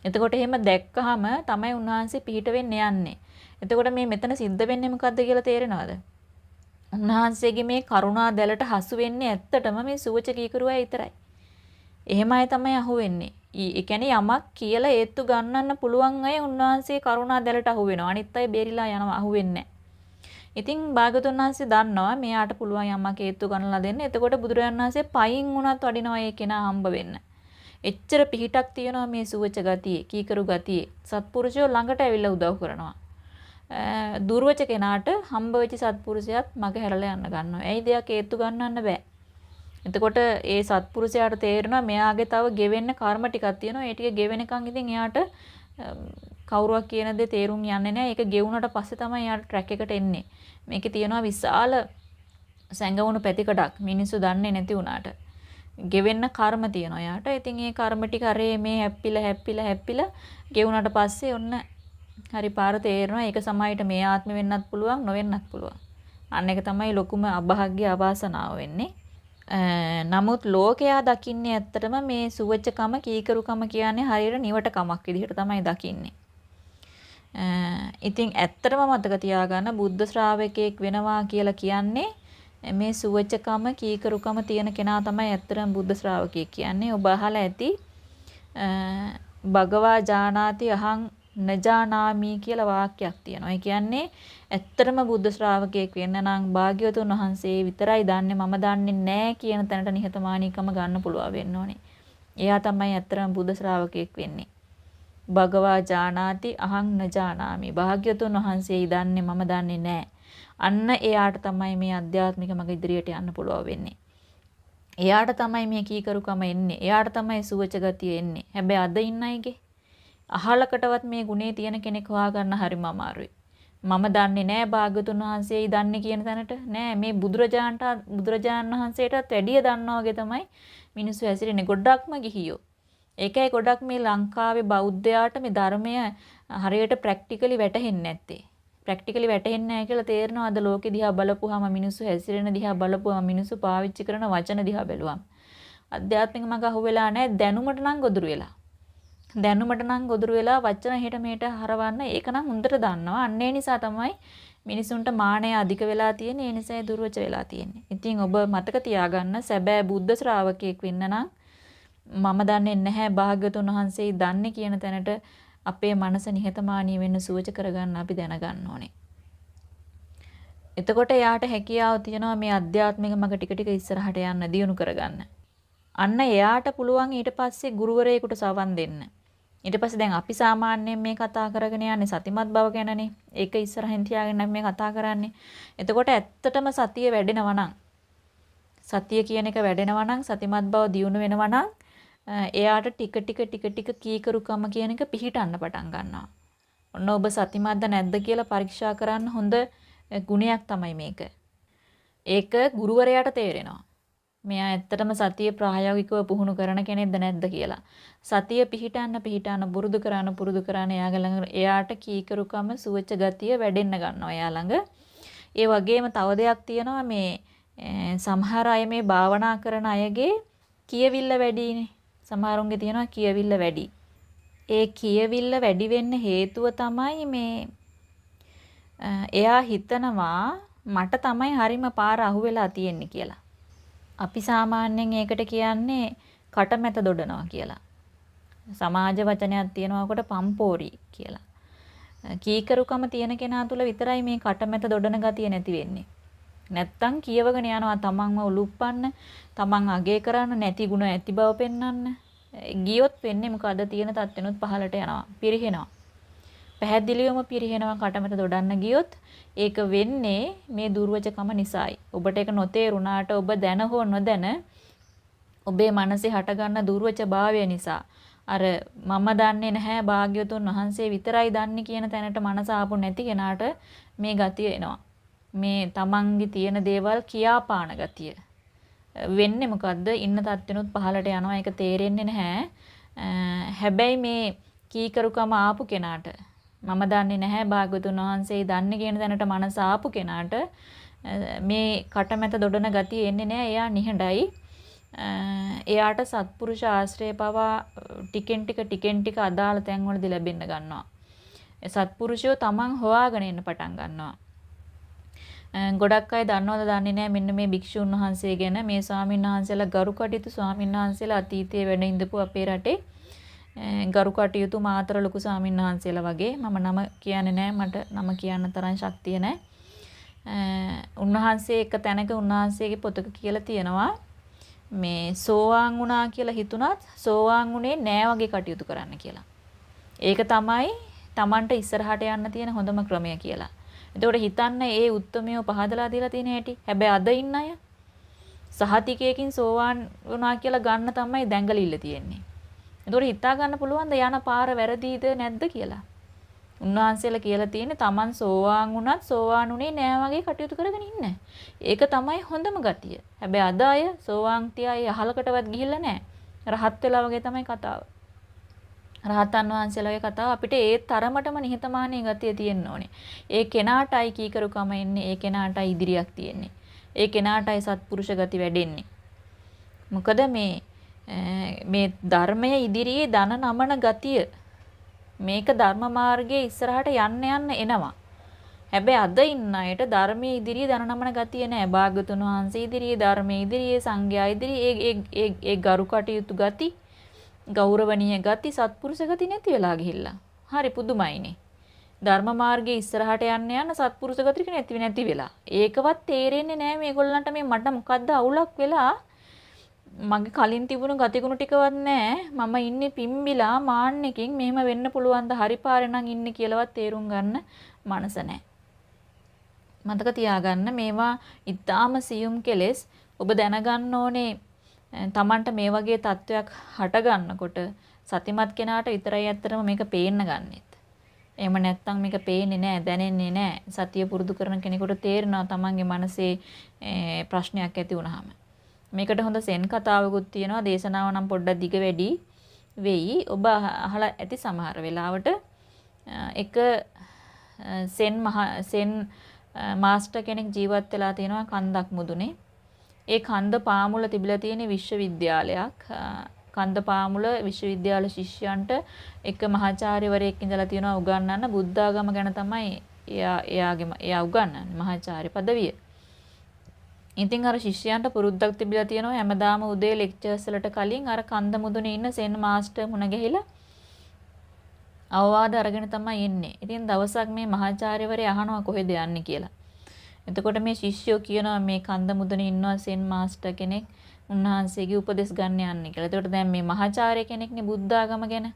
එතකොට එහෙම දැක්කහම තමයි උන්වහන්සේ පිහිට වෙන්න යන්නේ. එතකොට මේ මෙතන සිද්ධ වෙන්නේ මොකද්ද කියලා තේරෙනවද? උන්වහන්සේගේ මේ කරුණා දැලට හසු වෙන්නේ ඇත්තටම මේ සුවච කීකරුවා විතරයි. එහෙම අය තමයි අහුවෙන්නේ. ඒ කියන්නේ යමක් කියලා ඒත්තු ගන්නන්න පුළුවන් අය උන්වහන්සේ කරුණා දැලට අහු වෙනවා. අනිත් අය බේරිලා යනවා අහුවෙන්නේ ඉතින් භාගතුන් වහන්සේ දන්නවා මෙයාට පුළුවන් යමක් හේතු ගන්නලා දෙන්න. එතකොට බුදුරජාණන් වහන්සේ පයින් වුණත් වඩිනවා ඒ කෙනා හම්බ වෙන්න. එච්චර පිහිටක් තියනවා මේ සුවච ගතියේ, කීකරු ගතියේ. සත්පුරුෂයෝ ළඟට ඇවිල්ලා උදව් කරනවා. දුර්වච කෙනාට හම්බ වෙච්ච සත්පුරුෂයාත් මග හැරලා යන්න ගන්නවා. ඇයි දෙයක් හේතු ගන්නන්න බෑ. එතකොට ඒ සත්පුරුෂයාට තේරෙනවා මෙයාගේ තව ගෙවෙන්න කර්ම ටිකක් තියෙනවා. ඒ ටික ගෙවෙනකන් ඉතින් එයාට කවුරුවක් කියන දේ තේරුම් යන්නේ නැහැ. ඒක ගෙවුනට පස්සේ තමයි එයාට ට්‍රැක් එකට එන්නේ. මේකේ තියෙනවා විශාල සැඟවුණු පැතිකඩක් මිනිස්සු දන්නේ නැති වුණාට. ගෙවෙන්න කර්ම තියෙනවා එයාට. ඉතින් ඒ කර්ම ටික අරේ මේ හැප්පිලා හැප්පිලා හැප්පිලා ගෙවුනට පස්සේ ඔන්න හරි පාර තේරෙනවා ඒක සමහරට මේ ආත්මෙ වෙන්නත් පුළුවන් නොවෙන්නත් පුළුවන්. අන්න එක තමයි ලොකුම අභාග්‍ය අවාසනාව වෙන්නේ. නමුත් ලෝකයා දකින්නේ ඇත්තටම මේ සුවච්චකම කීකරුකම කියන්නේ හරියට නිවටකමක් විදිහට තමයි දකින්නේ. ඉතින් ඇත්තටම මතක තියාගන්න බුද්ධ ශ්‍රාවකයෙක් වෙනවා කියලා කියන්නේ මේ සුවච්චකම කීකරුකම තියෙන කෙනා තමයි ඇත්තටම බුද්ධ ශ්‍රාවකයෙක් කියන්නේ. ඔබ අහලා ඇති භගවා ජානාති අහං නජානාමි කියලා වාක්‍යයක් තියෙනවා. ඒ කියන්නේ ඇත්තටම බුද්ධ ශ්‍රාවකයෙක් වෙන්න නම් භාග්‍යවතුන් වහන්සේ විතරයි දන්නේ මම දන්නේ නැහැ කියන තැනට නිහතමානීකම ගන්න පුළුවන් වෙන්න ඕනේ. එයා තමයි ඇත්තටම බුද්ධ ශ්‍රාවකයෙක් වෙන්නේ. භගවා ජානාති අහං නජානාමි. භාග්‍යවතුන් වහන්සේ දන්නේ මම දන්නේ නැහැ. අන්න එයාට තමයි මේ අධ්‍යාත්මික මඟ ඉදිරියට යන්න පුළුවන් වෙන්නේ. එයාට තමයි මේ කීකරුකම එන්නේ. එයාට තමයි සුවච ගතිය එන්නේ. හැබැයි අද ඉන්න අයගේ අහලකටවත් මේ ගුණේ තියෙන කෙනෙක් හොයාගන්න හරිම අමාරුයි. මම දන්නේ නෑ භාග්‍යතුන් වහන්සේයි දන්නේ කියන තැනට නෑ මේ බුදුරජාන්ට බුදුරජාණන් වහන්සේටත් වැඩිය දන්නා වගේ තමයි මිනිස්සු හැසිරෙන්නේ ගොඩක්ම ගිහියෝ. ඒකයි ගොඩක් මේ ලංකාවේ බෞද්ධයාට මේ ධර්මය හරියට ප්‍රැක්ටිකලි වැටහෙන්නේ නැත්තේ. ප්‍රැක්ටිකලි වැටහෙන්නේ නැහැ කියලා තේරෙනවා අද ලෝකෙ දිහා බලපුවාම මිනිස්සු හැසිරෙන දිහා බලපුවාම මිනිස්සු පාවිච්චි කරන වචන දිහා බැලුවාම. අධ්‍යාත්මික මඟ අහුවෙලා නැහැ දැනුමට නම් ගොදුරු වෙලා. දැනුමට නම් ගොදුරු වෙලා වචන හෙට මෙහෙට හරවන්න ඒක නම් හොඳට දන්නවා. අන්න ඒ නිසා තමයි මිනිසුන්ට මානය අධික වෙලා තියෙන්නේ. ඒ නිසා දුර්වච වෙලා තියෙන්නේ. ඉතින් ඔබ මතක තියාගන්න සැබෑ බුද්ධ ශ්‍රාවකයෙක් වෙන්න නම් මම දන්නේ නැහැ භාග්‍යතුන් වහන්සේ දන්නේ කියන තැනට අපේ මනස නිහතමානී වෙන්න සුවච කරගන්න අපි දැනගන්න ඕනේ. එතකොට එයාට හැකියාව තියෙනවා මේ අධ්‍යාත්මික මඟ ටික ටික ඉස්සරහට යන්න දියුණු කරගන්න. අන්න එයාට පුළුවන් ඊට පස්සේ ගුරුවරයෙකුට සවන් දෙන්න. ඊට පස්සේ දැන් අපි සාමාන්‍යයෙන් මේ කතා කරගෙන යන්නේ සතිමත් බව ගැනනේ. ඒක ඉස්සරහින් තියාගෙන මේ කතා කරන්නේ. එතකොට ඇත්තටම සතිය වැඩෙනවා නම් සතිය කියන එක වැඩෙනවා නම් සතිමත් බව දියුණු වෙනවා නම් එයාට ටික ටික ටික ටික කීකරුකම කියන එක පිහිටන්න පටන් ගන්නවා. ඔන්න ඔබ සතිමත්ද නැද්ද කියලා පරීක්ෂා කරන්න හොඳ ගුණයක් තමයි මේක. ඒක ගුරුවරයාට තේරෙනවා. මෙයා ඇත්තටම සතිය ප්‍රායෝගිකව පුහුණු කරන කෙනෙක්ද නැද්ද කියලා. සතිය පිහිටන්න පිහිටන්න පුරුදු කරන්න පුරුදු කරන්න එයා ළඟ එයාට කීකරුකම සුවච ගතිය වැඩෙන්න ගන්නවා එයා ළඟ. ඒ වගේම තව දෙයක් තියෙනවා මේ සමහර අය මේ භාවනා කරන අයගේ කියවිල්ල වැඩිනේ. සමහරුන්ගේ තියෙනවා කියවිල්ල වැඩි. ඒ කියවිල්ල වැඩි වෙන්න හේතුව තමයි මේ එයා හිතනවා මට තමයි හරිම පාර අහුවෙලා තියෙන්නේ කියලා. අපි සාමාන්‍යයෙන් ඒකට කියන්නේ කටමැත දොඩනවා කියලා. සමාජ වචනයක් තියෙනවාකට පම්පෝරි කියලා. කීකරුකම තියෙන කෙනා තුල විතරයි මේ කටමැත දොඩන ගතිය නැති වෙන්නේ. නැත්තම් කියවගෙන යනවා තමන්ව උලුප්පන්න, තමන් අගේ කරන්න නැති ಗುಣ ඇති බව පෙන්වන්න. ගියොත් වෙන්නේ මොකද තියෙන තත්ත්වෙනුත් පහලට යනවා, පිරිහෙනවා. පැහැදිලිවම පිරිහෙනවා කටමැත දොඩන්න ගියොත් ඒක වෙන්නේ මේ දුර්වචකම නිසායි. ඔබට ඒක නොතේරුණාට ඔබ දැන හෝ නොදැන ඔබේ මනසේ හටගන්න දුර්වච භාවය නිසා අර මම දන්නේ නැහැ භාග්‍යතුන් වහන්සේ විතරයි දන්නේ කියන තැනට මනස ආපු නැති කෙනාට මේ ගතිය එනවා. මේ තමන්ගේ තියෙන දේවල් කියාපාන ගතිය. වෙන්නේ මොකද්ද? ඉන්න තත්ත්වෙනුත් පහලට යනවා. ඒක තේරෙන්නේ නැහැ. හැබැයි මේ කීකරුකම ආපු කෙනාට මම දන්නේ නැහැ භාගතුන් වහන්සේ දන්නේ කියන තැනට මනස ආපු කෙනාට මේ කටමැත දොඩන ගතිය එන්නේ නැහැ. එයා නිහඬයි. එයාට සත්පුරුෂ ආශ්‍රය පවා ටිකෙන් ටික ටිකෙන් ටික අදාළ තැන්වලදී ලැබෙන්න ගන්නවා. සත්පුරුෂයෝ තමන් හොයාගෙන එන්න පටන් ගන්නවා. ගොඩක් අය දන්නවද දන්නේ නැහැ මෙන්න මේ භික්ෂුන් වහන්සේ ගැන මේ ස්වාමීන් වහන්සේලා ගරු කටයුතු ස්වාමීන් වහන්සේලා අතීතයේ වැඩ ඉඳපු අපේ රටේ ගරු කටයුතු මාතර ලොකු ස්වාමීන් වහන්සේලා වගේ මම නම කියන්නේ නැහැ මට නම කියන්න තරම් ශක්තිය නැහැ. උන්වහන්සේ එක තැනක උන්වහන්සේගේ පොතක කියලා තියෙනවා මේ සෝවාන් වුණා කියලා හිතුණත් සෝවාන් වුණේ නෑ වගේ කටයුතු කරන්න කියලා. ඒක තමයි Tamanට ඉස්සරහට යන්න තියෙන හොඳම ක්‍රමය කියලා. එතකොට හිතන්න ඒ උත්මයෝ පහදලා දීලා තියෙන හැටි. හැබැයි අද ඉන්න අය සහතිකයකින් සෝවාන් වුණා කියලා ගන්න තමයි දැඟලිල්ල තියෙන්නේ. එතකොට හිතා ගන්න පුළුවන්ද යන පාර වැරදීද නැද්ද කියලා. උන්වහන්සේලා කියලා තියෙන්නේ Taman සෝවාන් වුණත් සෝවාන් උනේ නෑ වගේ කටයුතු කරගෙන ඉන්න. ඒක තමයි හොඳම ගතිය. හැබැයි අද අය සෝවාන් තියයි අහලකටවත් ගිහිල්ලා නෑ. රහත් වෙලා වගේ තමයි කතාව. රහතන් වහන්සේලාගේ කතාව අපිට ඒ තරමටම නිහතමානී ගතිය තියෙන්න ඕනේ. ඒ කෙනාටයි කීකරුකම එන්නේ, ඒ කෙනාටයි ඉදිරියක් තියෙන්නේ. ඒ කෙනාටයි සත්පුරුෂ ගති වැඩෙන්නේ. මොකද මේ මේ ධර්මය ඉදිරියේ දන නමන ගතිය මේක ධර්ම මාර්ගයේ ඉස්සරහට යන්න යන්න එනවා. හැබැයි අද ඉන්න අයට ධර්මයේ ඉදිරියේ දන නමන ගතිය නෑ. භාගතුන් වහන්සේ ඉදිරියේ ධර්මයේ ඉදිරියේ සංඝයා ඉදිරියේ ඒ ඒ ඒ ගරු කටයුතු ගති ගෞරවනීය ගති සත්පුරුෂ ගති නැති වෙලා ගිහිල්ලා. හරි පුදුමයිනේ. ධර්ම මාර්ගයේ ඉස්සරහට යන්න යන සත්පුරුෂ ගති නැති නැති වෙලා. ඒකවත් තේරෙන්නේ නෑ මේගොල්ලන්ට මේ මට මොකද්ද අවුලක් වෙලා මගේ කලින් තිබුණු ගතිගුණ ටිකවත් නැහැ. මම ඉන්නේ පිම්බිලා මාන්නකින් මෙහෙම වෙන්න පුළුවන් ද හරි පාරේ නම් ඉන්නේ කියලාවත් තේරුම් ගන්න මනස නැහැ. මතක තියාගන්න මේවා ඊටාම සියුම් කෙලෙස් ඔබ දැනගන්න ඕනේ Tamanට මේ වගේ තත්වයක් හට ගන්නකොට සතිමත් කෙනාට විතරයි ඇත්තටම මේක පේන්න ගන්නෙත්. එහෙම නැත්නම් මේක පේන්නේ නැහැ, දැනෙන්නේ නැහැ. සතිය පුරුදු කරන කෙනෙකුට තේරෙනවා Tamanගේ මනසේ ප්‍රශ්නයක් ඇති වුනහම. මේකට හොඳ සෙන් කතාවකුත් තියෙනවා. දේශනාව නම් පොඩ්ඩක් දිග වැඩි වෙයි. ඔබ අහලා ඇති සමහර වෙලාවට එක සෙන් මහ සෙන් මාස්ටර් කෙනෙක් ජීවත් වෙලා තියෙනවා කන්දක් මුදුනේ. ඒ කන්ද පාමුල තිබිලා තියෙන විශ්වවිද්‍යාලයක්. කන්ද පාමුල විශ්වවිද්‍යාල ශිෂ්‍යයන්ට එක මහාචාර්යවරයෙක් ඉඳලා තියෙනවා උගන්වන්න බුද්ධාගම ගැන තමයි එයා එයාගේ එයා උගන්වන්නේ මහාචාර්ය පදවිය. ඉතින් අර ශිෂ්‍යයන්ට පුරුද්දක් තිබිලා තියෙනවා හැමදාම උදේ ලෙක්චර්ස් වලට කලින් අර කන්ද මුදුනේ ඉන්න සෙන් මාස්ටර් මුණ ගැහිලා අවවාද අරගෙන තමයි එන්නේ. ඉතින් දවසක් මේ මහාචාර්යවරයා අහනවා කොහෙද යන්නේ කියලා. එතකොට මේ ශිෂ්‍යෝ කියනවා මේ කන්ද මුදුනේ ඉන්නවා සෙන් මාස්ටර් කෙනෙක්. උන්වහන්සේගේ උපදෙස් ගන්න යන්නේ කියලා. එතකොට දැන් මේ මහාචාර්ය කෙනෙක්නේ බුද්ධාගම ගැන.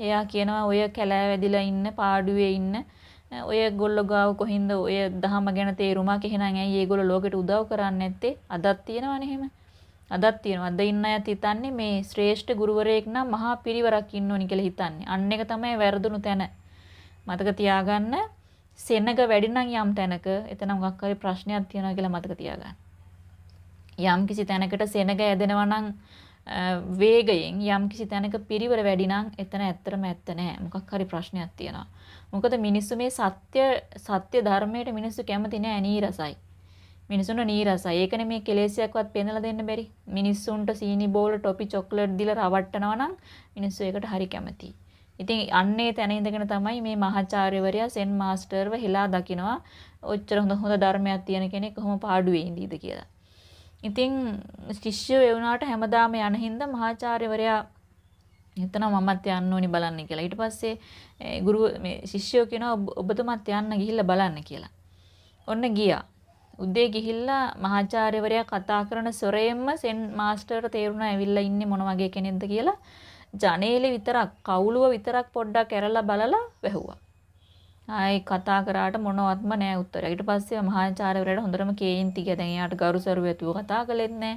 එයා කියනවා ඔය කැලෑ වැදිලා ඉන්න පාඩුවේ ඉන්න ඔය ගොල්ලෝ ගාව කොහින්ද ඔය දහම ගැන තේරුමක් එහෙනම් ඇයි ඒගොල්ලෝ ලෝකෙට උදව් කරන්නේ නැත්තේ? අදත් තියෙනවනේ එහෙම. අදත් තියෙනවා. අද ඉන්න අයත් හිතන්නේ මේ ශ්‍රේෂ්ඨ ගුරුවරයෙක් නම් මහා පිරිවරක් ඉන්න ඕනි කියලා හිතන්නේ. අන්න එක තමයි වැරදුණු තැන. මතක තියාගන්න සෙනග වැඩි නම් යම් තැනක එතන මොකක් හරි ප්‍රශ්නයක් තියෙනවා කියලා මතක තියාගන්න. යම් කිසි තැනකට සෙනග ඇදෙනවා නම් වේගයෙන් යම් කිසි තැනක පිරිවර වැඩි නම් එතන ඇත්තටම ඇත්ත නෑ. මොකක් හරි ප්‍රශ්නයක් තියෙනවා. මොකද මිනිස්සු මේ සත්‍ය සත්‍ය ධර්මයට මිනිස්සු කැමති නෑ නීරසයි. මිනිසුන්ට නීරසයි. ඒකනේ මේ කෙලෙසියක්වත් පෙන්නලා දෙන්න බැරි. මිනිස්සුන්ට සීනි බෝල ටොපි චොක්ලට් දීලා රවට්ටනවා නම් මිනිස්සු ඒකට හරි කැමතියි. ඉතින් අන්නේ තැන ඉඳගෙන තමයි මේ මහාචාර්යවරයා සෙන් මාස්ටර්ව හෙලා දකිනවා. ඔච්චර හොඳ හොඳ ධර්මයක් තියෙන කෙනෙක් කොහොම පාඩුවේ ඉඳීද කියලා. ඉතින් ශිෂ්‍යයෝ ඒ වුණාට හැමදාම යන හින්දා මහාචාර්යවරයා හිතනවා මමත් යන්න ඕනි බලන්න කියලා. ඊට පස්සේ ගුරු මේ ශිෂ්‍යයෝ කියනවා ඔබතුමත් යන්න ගිහිල්ලා බලන්න කියලා. ඔන්න ගියා. උදේ ගිහිල්ලා මහාචාර්යවරයා කතා කරන සොරේම්ම සෙන් මාස්ටර්ට තේරුණා ඇවිල්ලා ඉන්නේ මොන වගේ කෙනෙක්ද කියලා. ජනේලෙ විතරක් කවුළුව විතරක් පොඩ්ඩක් ඇරලා බලලා වැහුවා. ආයි කතා කරාට මොනවත්ම නෑ උත්තරයක්. ඊට පස්සේ මහාචාර්යවරයාට හොඳටම කේන්ති ගියා. දැන් එයාට ගරුසරු ඇතුව කතා කළෙත් නෑ.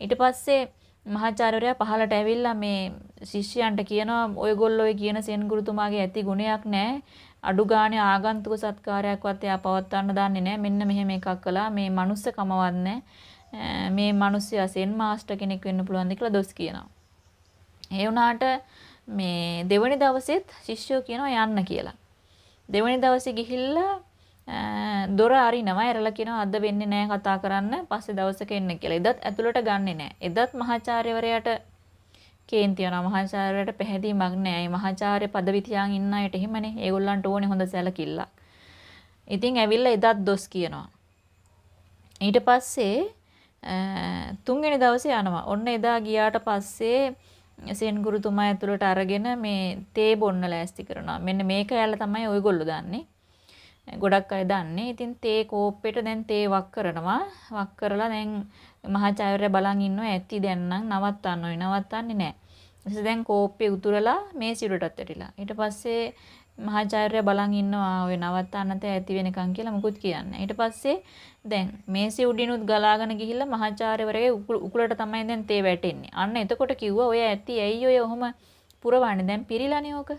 ඊට පස්සේ මහාචාර්යවරයා පහලට ඇවිල්ලා මේ ශිෂ්‍යයන්ට කියනවා ඔයගොල්ලෝ කියන සෙන් ගුරුතුමාගේ ඇති ගුණයක් නැහැ. අඩු ගානේ ආගන්තුක සත්කාරයක්වත් එයා පවත්වන්න දන්නේ නැහැ. මෙන්න මෙහෙම එකක් කළා. මේ මනුස්සකමවත් මේ මිනිස්සයා සෙන් මාස්ටර් කෙනෙක් වෙන්න පුළුවන්ද කියලා දොස් කියනවා. ඒ වුණාට මේ දෙවනි දවසෙත් ශිෂ්‍යෝ කියනවා යන්න කියලා. දෙවනි දවසේ ගිහිල්ලා දොර අරිනවා ඇරලා කියනවා අද වෙන්නේ නැහැ කතා කරන්න පස්සේ දවසක එන්න කියලා. එදත් ඇතුළට ගන්නෙ නැහැ. එදත් මහාචාර්යවරයාට කේන්ති යනවා මහාචාර්යවරයාට පැහැදීමක් නැහැ. මේ මහාචාර්ය පදවි තියාන් ඉන්න අයට එහෙමනේ. ඒගොල්ලන්ට ඕනේ හොඳ සැලකිල්ලක්. ඉතින් ඇවිල්ලා එදත් දොස් කියනවා. ඊට පස්සේ තුන්වෙනි දවසේ යනවා. ඔන්න එදා ගියාට පස්සේ සෙන් ගුරුතුමා ඇතුළට අරගෙන මේ තේ බොන්න ලෑස්ති කරනවා. මෙන්න මේක ඇල්ල තමයි ඔයගොල්ලෝ දන්නේ. ගොඩක් අය දන්නේ. ඉතින් තේ කෝප්පෙට දැන් තේ වක් කරනවා. වක් කරලා දැන් මහාචාර්ය බලන් ඉන්නවා ඇති දැන් නම් නවත්තන්න ඕනේ. නවත්තන්නේ නැහැ. ඊට දැන් කෝප්පේ උතුරලා මේ සිරුරටත් ඇටිලා. ඊට පස්සේ මහාචාර්ය බලන් ඉන්නවා ඔය නවත්තන්න තේ ඇති වෙනකන් කියලා මුකුත් කියන්නේ. ඊට පස්සේ දැන් මේසෙ උඩිනුත් ගලාගෙන ගිහිල්ලා මහාචාර්යවරගේ උකුලට තමයි දැන් තේ වැටෙන්නේ. අන්න එතකොට කිව්වා ඔය ඇති ඇයි ඔය ඔහොම පුරවන්නේ දැන් පිරීලානේ ඕක.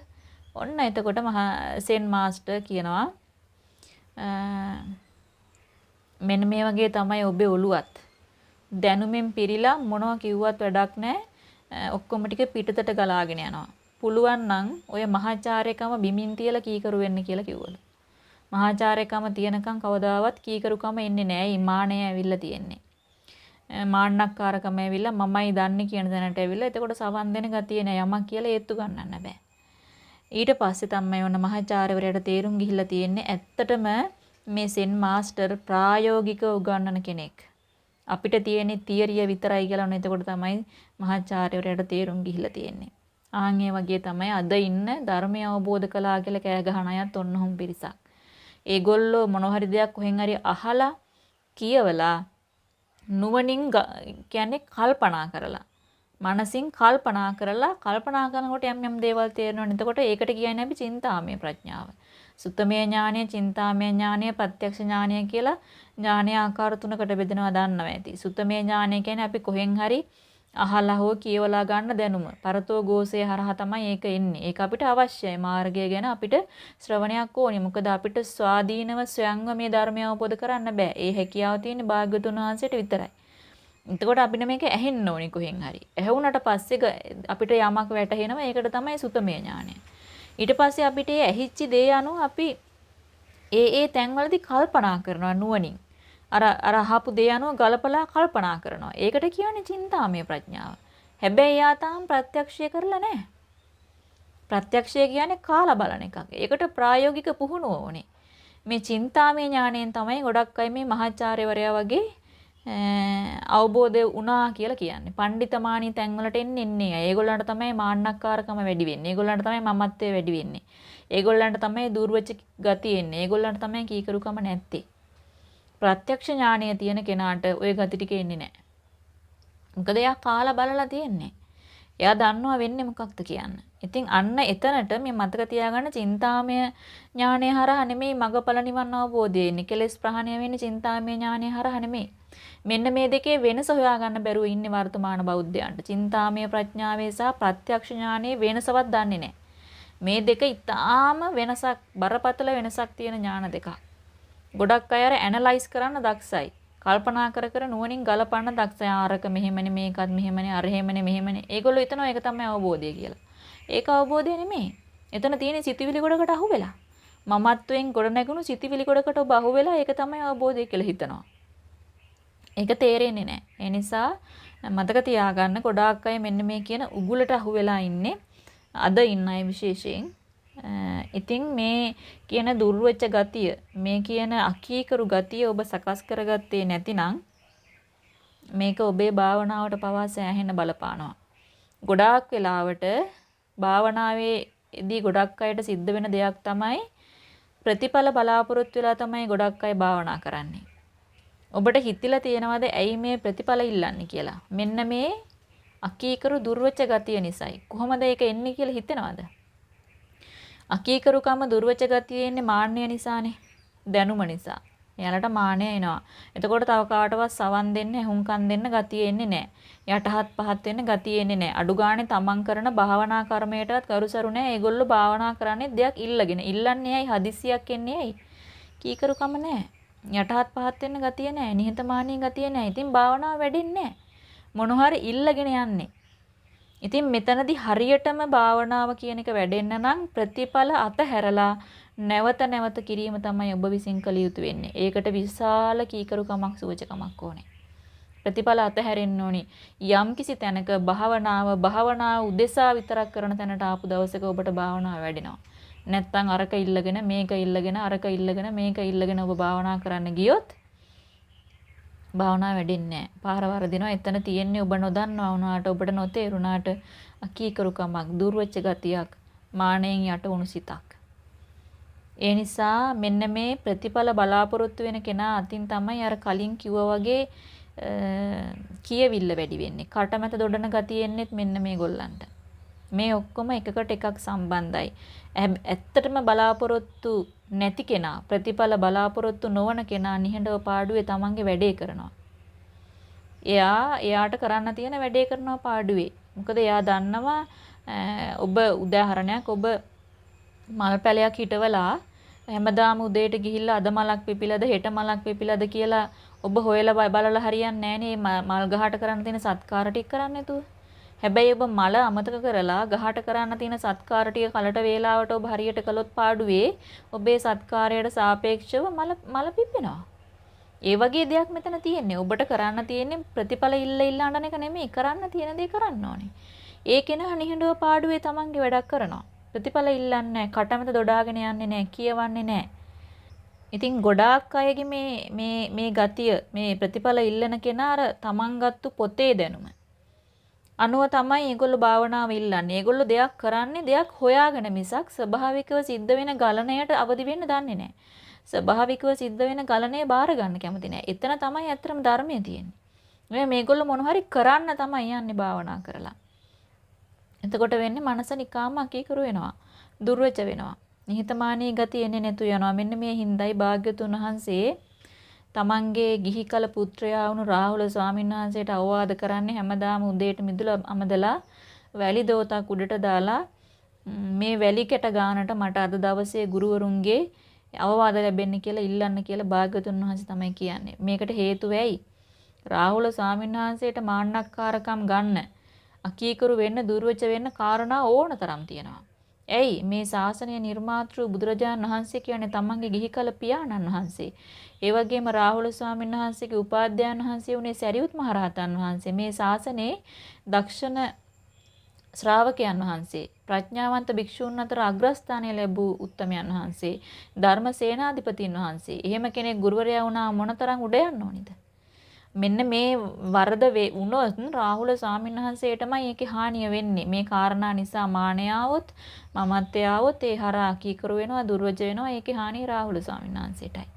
ඔන්න එතකොට මහා සෙන් මාස්ටර් කියනවා මෙන්න මේ වගේ තමයි ඔබේ ඔළුවත්. දැනුමෙන් පිරීලා මොනවා කිව්වත් වැඩක් නැහැ. ඔක්කොම ටික පිටතට ගලාගෙන යනවා. පුළුවන් නම් ඔය මහාචාර්යකම බිමින් තියලා කීකරු වෙන්න කියලා කිව්වලු. මහාචාර්යකම තියනකම් කවදාවත් කීකරුකම එන්නේ නැහැ. මානය ඇවිල්ලා තියෙන්නේ. මාන්නක්කාරකම ඇවිල්ලා මමයි දන්නේ කියන තැනට ඇවිල්ලා එතකොට සවන් දෙන ගතිය නෑ යමක් කියලා ඒත්තු ගන්නන්න බෑ. ඊට පස්සේ තමයි ඔන්න මහාචාර්යවරයාට තේරුම් ගිහිල්ලා තියෙන්නේ ඇත්තටම මේ සෙන් මාස්ටර් ප්‍රායෝගිකව උගන්වන කෙනෙක්. අපිට තියෙන තියරිය විතරයි කියලා ඔන්න එතකොට තමයි මහාචාර්යවරයාට තේරුම් ගිහිල්ලා තියෙන්නේ. ආන් ඒ වගේ තමයි අද ඉන්න ධර්මය අවබෝධ කළා කියලා කෑ ගහන අයත් ඔන්නෝම් පිරිසක්. ඒගොල්ලෝ මොන හරි දෙයක් කොහෙන් හරි අහලා කියවලා නුවණින් කියන්නේ කල්පනා කරලා මනසින් කල්පනා කරලා කල්පනා කරනකොට යම් යම් දේවල් තේරෙනවා. එතකොට ඒකට කියන්නේ අපි චින්තාමය ප්‍රඥාව. සුත්තමය ඥානය, චින්තාමය ඥානය, ප්‍රත්‍යක්ෂ ඥානය කියලා ඥානය ආකාර තුනකට බෙදෙනවා දන්නවා ඇති. සුත්තමය ඥානය කියන්නේ අපි කොහෙන් හරි අහලා හෝ කියවලා ගන්න දැනුම. පරතෝ ഘോഷය හරහා තමයි ඒක එන්නේ. ඒක අපිට අවශ්‍යයි. මාර්ගය ගැන අපිට ශ්‍රවණයක් ඕනේ. මොකද අපිට ස්වාධීනව ස්වයංව මේ ධර්මය අවබෝධ කරන්න බෑ. ඒ හැකියාව තියෙන්නේ භාග්‍යතුන් වහන්සේට විතරයි. එතකොට අපිට මේක ඇහෙන්න ඕනි කොහෙන් හරි. ඇහුණට පස්සේ අපිට යමක් වැටහෙනවා. ඒකට තමයි සුතමේ ඥානය. ඊට පස්සේ අපිට ඒ ඇහිච්ච දේ අනුව අපි ඒ ඒ තැන්වලදී කල්පනා කරනවා නුවණින්. අර අර අහපු දේ අනුව ගලපලා කල්පනා කරනවා. ඒකට කියන්නේ චින්තාමය ප්‍රඥාව. හැබැයි යා තාම ප්‍රත්‍යක්ෂය කරලා නැහැ. ප්‍රත්‍යක්ෂය කියන්නේ කාලා බලන එකක්. ඒකට ප්‍රායෝගික පුහුණුව ඕනේ. මේ චින්තාමය ඥාණයෙන් තමයි ගොඩක් අය මේ මහාචාර්යවරයා වගේ අවබෝධය වුණා කියලා කියන්නේ. පණ්ඩිතමානී තැන්වලට එන්නේ ඉන්නේ. ඒගොල්ලන්ට තමයි මාන්නක්කාරකම වැඩි වෙන්නේ. ඒගොල්ලන්ට තමයි මමත්වය වැඩි වෙන්නේ. ඒගොල්ලන්ට තමයි දුර්වච ගතිය එන්නේ. ඒගොල්ලන්ට තමයි කීකරුකම නැත්තේ. ප්‍රත්‍යක්ෂ ඥානය තියෙන කෙනාට ওই ගති ටික එන්නේ නැහැ. මොකද එයා කාලා බලලා තියෙන්නේ. එයා දන්නවා වෙන්නේ මොකක්ද කියන්න. ඉතින් අන්න එතනට මේ මතක තියාගන්න චින්තාමය ඥානය හරහා නෙමෙයි මගඵල නිවන් අවබෝධය එන්නේ. කෙලෙස් ප්‍රහාණය වෙන්නේ චින්තාමය ඥානය හරහා නෙමෙයි. මෙන්න මේ දෙකේ වෙනස හොයාගන්න බැරුව ඉන්නේ වර්තමාන බෞද්ධයන්ට. චින්තාමය ප්‍රඥාවේ සහ ප්‍රත්‍යක්ෂ ඥානයේ වෙනසවත් දන්නේ නැහැ. මේ දෙක ඊටාම වෙනසක් බරපතල වෙනසක් තියෙන ඥාන දෙකක්. ගොඩක් අය අර ඇනලයිස් කරන්න දක්ෂයි. කල්පනා කර කර නුවණින් ගලපන්න දක්ෂයි. ආරක මෙහෙමනේ මේකත් මෙහෙමනේ අර එහෙමනේ මෙහෙමනේ. ඒගොල්ලෝ හිතනවා ඒක තමයි අවබෝධය කියලා. ඒක අවබෝධය නෙමෙයි. එතන තියෙන සිතිවිලි ගොඩකට අහුවෙලා. මමත්වයෙන් ගොඩ නැගුණු සිතිවිලි ගොඩකට ඔබ අහුවෙලා ඒක තමයි අවබෝධය කියලා හිතනවා. ඒක තේරෙන්නේ නැහැ. ඒ නිසා මතක තියාගන්න ගොඩාක් අය මෙන්න මේ කියන උගුලට අහුවෙලා ඉන්නේ. අද ඉන්න අය විශේෂයෙන් ඉතින් මේ කියන දුර්වච ගතිය මේ කියන අකීකරු ගතිය ඔබ සකස් කරගත්තේ නැතිනම් මේක ඔබේ භාවනාවට පවා සෑහෙන බලපානවා. ගොඩාක් වෙලාවට භාවනාවේදී ගොඩක් අයට සිද්ධ වෙන දෙයක් තමයි ප්‍රතිඵල බලාපොරොත්තු වෙලා තමයි ගොඩක් අය භාවනා කරන්නේ. ඔබට හිතිලා තියෙනවද ඇයි මේ ප්‍රතිඵල ඉල්ලන්නේ කියලා? මෙන්න මේ අකීකරු දුර්වච ගතිය නිසායි. කොහොමද ඒක එන්නේ කියලා හිතෙනවද? අකීකරුකම දුර්වච ගතිය එන්නේ මාන්නය නිසානේ. දැනුම නිසා. එයාලට මාන්නය එනවා. එතකොට තව කාටවත් සවන් දෙන්න, හුම්කම් දෙන්න ගතිය එන්නේ නැහැ. යටහත් පහත් වෙන්න ගතිය එන්නේ නැහැ. අඩු ගානේ තමන් කරන භාවනා කර්මයටවත් කරුසරු නැහැ. ඒගොල්ලෝ භාවනා කරන්නේ දෙයක් ඉල්ලගෙන. ඉල්ලන්නේ ඇයි? හදිස්සියක් එන්නේ ඇයි? කීකරුකම නැහැ. යටහත් පහත් වෙන්න ගතිය නැහැ. නිහතමානී ගතිය නැහැ. ඉතින් භාවනාව වැඩෙන්නේ නැහැ. මොන හරි ඉල්ලගෙන යන්නේ. ඉතින් මෙතනදී හරියටම භාවනාව කියන එක වැඩෙන්න නම් ප්‍රතිඵල අතහැරලා නැවත නැවත කිරීම තමයි ඔබ විසින් කළ යුතු වෙන්නේ. ඒකට විශාල කීකරුකමක් සුවචකමක් ඕනේ. ප්‍රතිඵල අතහැරෙන්න ඕනි. යම්කිසි තැනක භාවනාව භාවනාව උදෙසා විතරක් කරන තැනට ආපු දවසක ඔබට භාවනාව වැඩෙනවා. නැත්තම් අරක ඉල්ලගෙන මේක ඉල්ලගෙන අරක ඉල්ලගෙන මේක ඉල්ලගෙන ඔබ භාවනා කරන්න ගියොත් භාවනා වැඩෙන්නේ නැහැ. පාර වරදිනවා. එතන තියෙන්නේ ඔබ නොදන්නවා වුණාට ඔබට නොතේරුණාට අකීකරුකමක්, දුර්වච ගතියක්, මාණයෙන් යට වුණු සිතක්. ඒ නිසා මෙන්න මේ ප්‍රතිඵල බලාපොරොත්තු වෙන කෙනා අතින් තමයි අර කලින් කිව්වා වගේ කියවිල්ල වැඩි වෙන්නේ. කටමැත දොඩන ගතිය එන්නේත් මෙන්න මේ ගොල්ලන්ට. මේ ඔක්කොම එකකට එකක් සම්බන්ධයි. ඇත්තටම බලාපොරොත්තු නැති කෙනා ප්‍රතිඵල බලාපොරොත්තු නොවන කෙනා නිහඬව පාඩුවේ තමන්ගේ වැඩේ කරනවා. එයා එයාට කරන්න තියෙන වැඩේ කරනවා පාඩුවේ. මොකද එයා දන්නවා ඔබ උදාහරණයක් ඔබ මල් පැලයක් හිටවලා හැමදාම උදේට ගිහිල්ලා අද මලක් පිපිලද හෙට මලක් පිපිලද කියලා ඔබ හොයලා බලලා හරියන්නේ නැහැ මල් ගහට කරන්න තියෙන සත්කාර ටික කරන්නේ නැතුව. හැබැයි ඔබ මල අමතක කරලා ගහට කරන්න තියෙන සත්කාර ටික කලට වේලාවට ඔබ හරියට කළොත් පාඩුවේ ඔබේ සත්කාරයට සාපේක්ෂව මල මල පිපෙනවා. ඒ වගේ දෙයක් මෙතන තියෙන්නේ. ඔබට කරන්න තියෙන්නේ ප්‍රතිඵල ඉල්ල ඉල්ල අඬන එක නෙමෙයි. කරන්න තියෙන දේ කරන්න ඕනේ. ඒ කෙනා නිහඬව පාඩුවේ තමන්ගේ වැඩක් කරනවා. ප්‍රතිඵල ඉල්ලන්නේ නැහැ. කටමැද දොඩාගෙන යන්නේ නැහැ. කියවන්නේ නැහැ. ඉතින් ගොඩාක් අයගේ මේ මේ මේ ගතිය මේ ප්‍රතිඵල ඉල්ලන කෙනා අර තමන් ගත්තු පොතේ දැනුම අනුව තමයි ඒගොල්ලෝ භාවනාව ඉල්ලන්නේ. ඒගොල්ලෝ දෙයක් කරන්නේ දෙයක් හොයාගෙන මිසක් ස්වභාවිකව සිද්ධ වෙන ගලණයට අවදි වෙන්න දන්නේ නැහැ. ස්වභාවිකව සිද්ධ වෙන ගලණය බාර ගන්න කැමති නැහැ. එතන තමයි ඇත්තටම ධර්මයේ තියෙන්නේ. මේ මේගොල්ලෝ මොන හරි කරන්න තමයි යන්නේ භාවනා කරලා. එතකොට වෙන්නේ මනස නිකාම අකීකරු වෙනවා. දුර්වච වෙනවා. නිහතමානී ගතිය එන්නේ නැතු යනවා. මෙන්න මේ හිඳයි භාග්‍යතුන් වහන්සේ තමන්ගේ ගිහි කල පුත්‍රයා වුණු රාහුල ස්වාමීන් වහන්සේට අවවාද කරන්නේ හැමදාම උදේට මිදුලා අමදලා වැලි දෝතක් උඩට දාලා මේ වැලි කැට ගානට මට අද දවසේ ගුරුවරුන්ගේ අවවාද ලැබෙන්න කියලා ඉල්ලන්න කියලා භාග්‍යතුන් වහන්සේ තමයි කියන්නේ. මේකට හේතුව ඇයි? රාහුල ස්වාමීන් වහන්සේට මාන්නක්කාරකම් ගන්න අකීකරු වෙන්න දුර්වච වෙන්න කාරණා ඕන තරම් තියෙනවා. ඇයි මේ ශාසනය නිර්මාතෘ බුදුරජාණන් වහන්සේ කියන්නේ තමන්ගේ ගිහි කල පියාණන් වහන්සේ. ඒ වගේම රාහුල ස්වාමීන් වහන්සේගේ උපාධ්‍යයන් වහන්සේ උනේ සරියුත් මහරහතන් වහන්සේ. මේ ශාසනයේ දක්ෂණ ශ්‍රාවකයන් වහන්සේ ප්‍රඥාවන්ත භික්ෂූන් අතර අග්‍රස්ථානය ලැබූ උත්තමයන් වහන්සේ ධර්ම සේනාධිපතින් වහන්සේ. එහෙම කෙනෙක් ගුරුවරයා වුණා මොනතරම් උඩ යන්න ඕනිද? මෙන්න මේ වරද වුණොත් රාහුල සාමින්හන්සේටමයි ඒකේ හානිය වෙන්නේ. මේ කාරණා නිසා මාණ්‍ය આવොත්, මමත්වය આવොත් ඒ හරහා කීකරු වෙනවා, දුර්වජ වෙනවා. ඒකේ හානිය රාහුල සාමින්හන්සේටයි.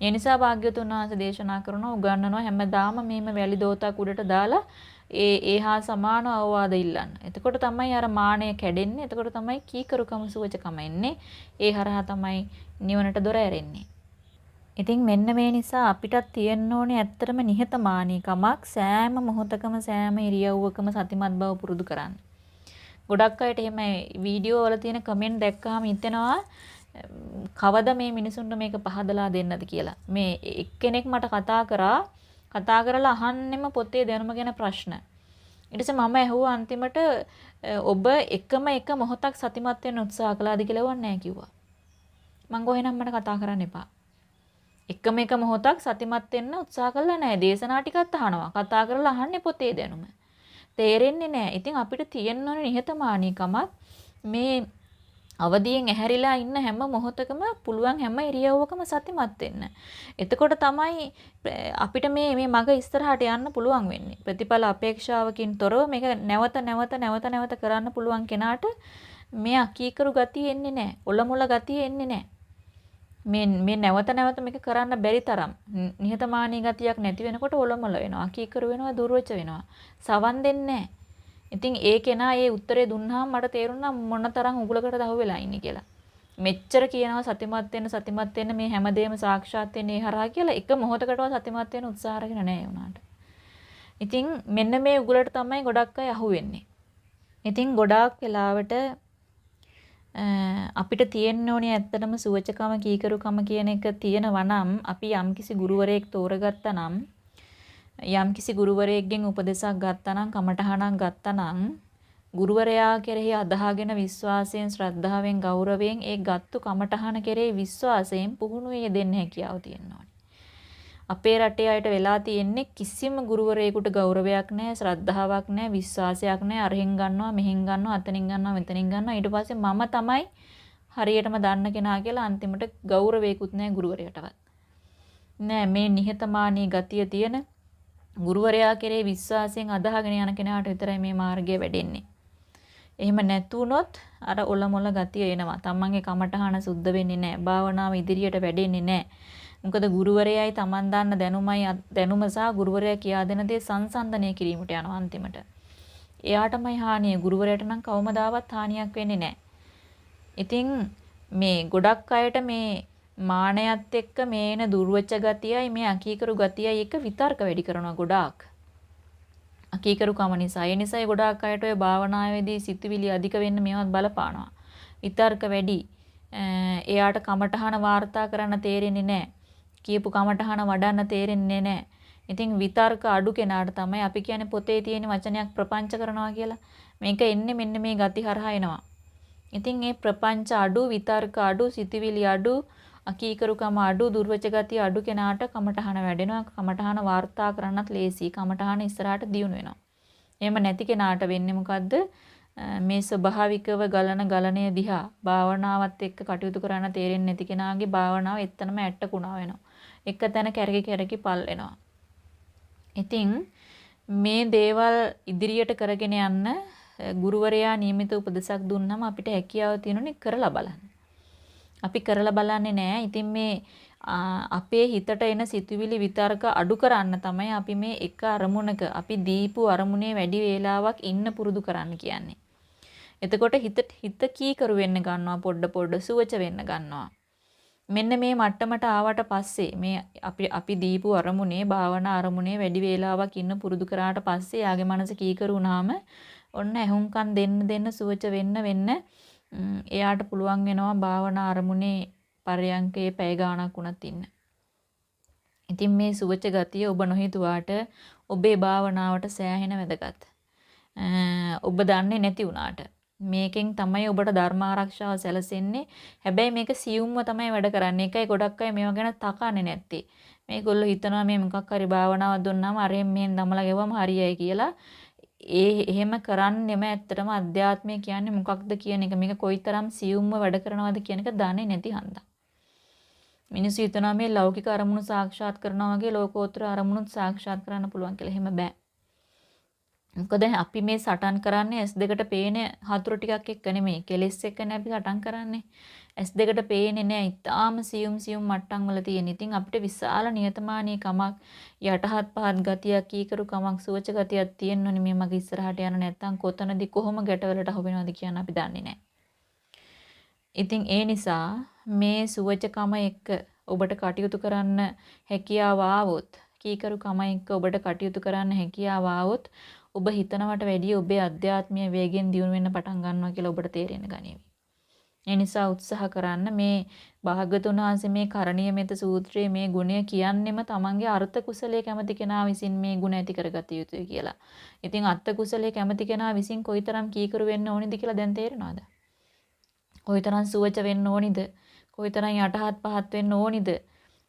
ඒ නිසා භාග්‍යතුන් වහන්සේ දේශනා කරනවා උගන්වනවා හැමදාම මේම වැලි දෝතක් උඩට දාලා ඒ ඒ හා සමාන අවවාද ඉල්ලන්න. එතකොට තමයි අර මානය කැඩෙන්නේ. එතකොට තමයි කීකරුකම සුවචකම එන්නේ. ඒ හරහා තමයි නිවනට දොර ඇරෙන්නේ. ඉතින් මෙන්න මේ නිසා අපිටත් තියෙන්න ඕනේ ඇත්තටම නිහතමානීකමක් සෑම මොහොතකම සෑම ඉරියව්වකම සතිමත් බව පුරුදු කරන්න. ගොඩක් අයට එහෙම වීඩියෝ වල තියෙන කමෙන්ට් දැක්කහම හිතෙනවා කවද මේ මිනිසුන්ට මේක පහදලා දෙන්නද කියලා. මේ එක්කෙනෙක් මට කතා කරා කතා කරලා අහන්නෙම පොතේ දැනුම ගැන ප්‍රශ්න. ඊට පස්සේ මම ඇහුවා අන්තිමට ඔබ එකම එක මොහොතක් සතිමත් වෙන්න උත්සාහ කළාද කියලා වන්නේ නැහැ කිව්වා. මං ගොහෙනම් මට කතා කරන්න එපා. එකම එක මොහොතක් සතිමත් වෙන්න උත්සාහ කළා නැහැ. දේශනා ටිකක් අහනවා. කතා කරලා අහන්නේ පොතේ දැනුම. තේරෙන්නේ නැහැ. ඉතින් අපිට තියෙන්න ඕනේ නිහතමානීකමක් මේ අවදියෙන් ඇහැරිලා ඉන්න හැම මොහොතකම පුළුවන් හැම ඉරියව්වකම සතිමත් වෙන්න. එතකොට තමයි අපිට මේ මේ මග ඉස්සරහට යන්න පුළුවන් වෙන්නේ. ප්‍රතිඵල අපේක්ෂාවකින් තොරව මේක නැවත නැවත නැවත නැවත කරන්න පුළුවන් කෙනාට මේ අකීකරු ගතිය එන්නේ නැහැ. ඔලමුල ගතිය එන්නේ නැහැ. මේ මේ නැවත නැවත මේක කරන්න බැරි තරම් නිහතමානී ගතියක් නැති වෙනකොට ඔලොමල වෙනවා අකීකරු වෙනවා දුර්වච වෙනවා සවන් දෙන්නේ ඉතින් ඒ කෙනා ඒ උත්තරේ දුන්නාම මට තේරුණා මොනතරම් උගලකට දහුව වෙලා ඉන්නේ කියලා. මෙච්චර කියනවා සතිමත් වෙන්න සතිමත් වෙන්න මේ හැමදේම සාක්ෂාත් වෙන්නේ හරහා කියලා එක මොහොතකටවත් සතිමත් වෙන්න උත්සාහ කරගෙන නැහැ උනාට. ඉතින් මෙන්න මේ උගලට තමයි ගොඩක් අය අහුවෙන්නේ. ඉතින් ගොඩාක් වෙලාවට අපිට තියෙන්න ඕනේ ඇත්තටම සුවචකම කීකරුකම කියන එක තියෙනවා නම් අපි යම්කිසි ගුරුවරයෙක් තෝරගත්තා නම් යම්කිසි ගුරුවරයෙක්ගෙන් උපදෙසක් ගත්තා නම් කමටහනක් ගත්තා නම් ගුරුවරයා කෙරෙහි අදහාගෙන විශ්වාසයෙන් ශ්‍රද්ධාවෙන් ගෞරවයෙන් ඒ ගත්තු කමටහන කෙරෙහි විශ්වාසයෙන් පුහුණු වේ දෙන්න හැකියාව තියෙනවා. අපේ රටේ අයට වෙලා තියෙන්නේ කිසිම ගුරුවරයෙකුට ගෞරවයක් නැහැ, ශ්‍රද්ධාවක් නැහැ, විශ්වාසයක් නැහැ. අරහෙන් ගන්නවා, මෙහෙන් ගන්නවා, අතනින් ගන්නවා, මෙතනින් ගන්නවා. ඊට පස්සේ මම තමයි හරියටම දන්න කෙනා කියලා අන්තිමට ගෞරවයකුත් නැහැ ගුරුවරයාටවත්. නෑ මේ නිහතමානී ගතිය තියෙන ගුරුවරයා කෙරේ විශ්වාසයෙන් අදහගෙන යන කෙනාට විතරයි මේ මාර්ගය වැඩෙන්නේ. එහෙම නැතුනොත් අර ඔලොමොල ගතිය එනවා. තමන්ගේ කමටහන සුද්ධ වෙන්නේ නැහැ. භාවනාව ඉදිරියට වැඩෙන්නේ නැහැ. මොකද ගුරුවරයයි Taman දන්න දැනුමයි දැනුම සහ ගුරුවරයා කියා දෙන දේ සංසන්දනය කිරීමට යනවා අන්තිමට. එයාටමයි හානිය. ගුරුවරයාට නම් කවමදාවත් හානියක් වෙන්නේ නැහැ. ඉතින් මේ ගොඩක් අයට මේ මානයත් එක්ක මේන දුර්වච ගතියයි මේ අකීකරු ගතියයි එක විතර්ක වැඩි කරනවා ගොඩාක්. අකීකරුකම නිසා. ඒ නිසා ගොඩාක් අයට ඔය භාවනාවේදී සිතුවිලි අධික වෙන්න මේවත් බලපානවා. විතර්ක වැඩි. එයාට කමටහන වාර්තා කරන්න තේරෙන්නේ නැහැ. කියපු කමටහන වඩන්න තේරෙන්නේ නැහැ. ඉතින් විතර්ක අඩු කෙනාට තමයි අපි කියන්නේ පොතේ තියෙන වචනයක් ප්‍රපංච කරනවා කියලා. මේක එන්නේ මෙන්න මේ ගති හරහා එනවා. ඉතින් මේ ප්‍රපංච අඩු, විතර්ක අඩු, සිතවිලි අඩු, අකීකරුකම අඩු, දුර්වච ගතිය අඩු කෙනාට කමටහන වැඩෙනවා. කමටහන වාර්තා කරන්නත් ලේසි. කමටහන ඉස්සරහට දියුණු වෙනවා. එහෙම නැති කෙනාට වෙන්නේ මොකද්ද? මේ ස්වභාවිකව ගලන ගලණය දිහා භාවනාවත් එක්ක කටයුතු කරන්න තේරෙන්නේ නැති කෙනාගේ භාවනාව එතනම ඇට්ටකුණා වෙනවා. එක තැන කැරකි කැරකි පල් වෙනවා. ඉතින් මේ දේවල් ඉදිරියට කරගෙන යන්න ගුරුවරයා නියමිත උපදෙසක් දුන්නම අපිට හැකියාව තියෙනුනේ කරලා බලන්න. අපි කරලා බලන්නේ නැහැ. ඉතින් මේ අපේ හිතට එන සිතුවිලි විතර්ක අඩු කරන්න තමයි අපි මේ එක අරමුණක අපි දීපු අරමුණේ වැඩි වේලාවක් ඉන්න පුරුදු කරන්න කියන්නේ. එතකොට හිත හිත කීකරු වෙන්න ගන්නවා පොඩ පොඩ සුවච වෙන්න ගන්නවා. මෙන්න මේ මට්ටමට ආවට පස්සේ මේ අපි අපි දීපු අරමුණේ භාවනා අරමුණේ වැඩි වේලාවක් ඉන්න පුරුදු කරාට පස්සේ යාගේ මනස කීකරු වුණාම ඔන්න ඇහුම්කන් දෙන්න දෙන්න සුවච වෙන්න වෙන්න එයාට පුළුවන් වෙනවා භාවනා අරමුණේ පරයන්කේ පැය ගාණක් උනත් ඉන්න. ඉතින් මේ සුවච ගතිය ඔබ නොහිතුවාට ඔබේ භාවනාවට සෑහෙන වැදගත්. ඔබ දන්නේ නැති වුණාට මේකෙන් තමයි ඔබට ධර්ම ආරක්ෂාව සැලසෙන්නේ. හැබැයි මේක සියුම්ව තමයි වැඩ කරන්නේ. ඒකයි ගොඩක් අය මේවා ගැන තකන්නේ නැත්තේ. මේගොල්ලෝ හිතනවා මේ මොකක් හරි භාවනාවක් දුන්නාම අරෙන් මෙහෙන් දමලා ගෙවම හරියයි කියලා. ඒ එහෙම කරන්නෙම ඇත්තටම අධ්‍යාත්මය කියන්නේ මොකක්ද කියන එක මේක කොයිතරම් සියුම්ව වැඩ කරනවද කියන එක දන්නේ නැති හන්දා. මිනිස්සු හිතනවා මේ ලෞකික අරමුණු සාක්ෂාත් කරනවා වගේ ලෝකෝත්තර අරමුණුත් සාක්ෂාත් කරන්න පුළුවන් කියලා. එහෙම බෑ. මොකද අපි මේ සටන් කරන්නේ S2කට පේන හතුරු ටිකක් එක්ක නෙමෙයි. කෙලෙස් එක්කනේ අපි සටන් කරන්නේ. S2කට පේන්නේ නෑ. ඊටාම සියුම් සියුම් මට්ටම් වල තියෙන. ඉතින් අපිට විශාල නියතමානී කමක් යටහත් පහත් ගතියක් කීකරු කමක් සුවච ගතියක් තියෙන්නෝනේ මේ මගේ ඉස්සරහට යන නැත්තම් කොතනදී කොහොම ගැටවලට අහු වෙනවද කියන අපි දන්නේ නෑ. ඉතින් ඒ නිසා මේ සුවචකම එක්ක ඔබට කටයුතු කරන්න හැකියාව ආවොත් කීකරුකම එක්ක ඔබට කටයුතු කරන්න හැකියාව ආවොත් ඔබ හිතනවට වැඩිය ඔබේ අධ්‍යාත්මීය වේගෙන් දියුණු වෙන්න පටන් ගන්නවා කියලා ඔබට තේරෙන්න ගනීවි. ඒ නිසා උත්සාහ කරන්න මේ භාගතුන් වහන්සේ මේ කරණීය මෙත සූත්‍රයේ මේ ගුණය කියන්නෙම තමන්ගේ අර්ථ කුසලයේ කැමති කෙනා විසින් මේ ගුණ ඇති කරගත යුතුයි කියලා. ඉතින් අර්ථ කුසලයේ කැමති කෙනා විසින් කොයිතරම් කීකරු වෙන්න ඕනිද කියලා දැන් තේරෙනවද? කොයිතරම් සුවච වෙන්න ඕනිද? කොයිතරම් යටහත් පහත් වෙන්න ඕනිද?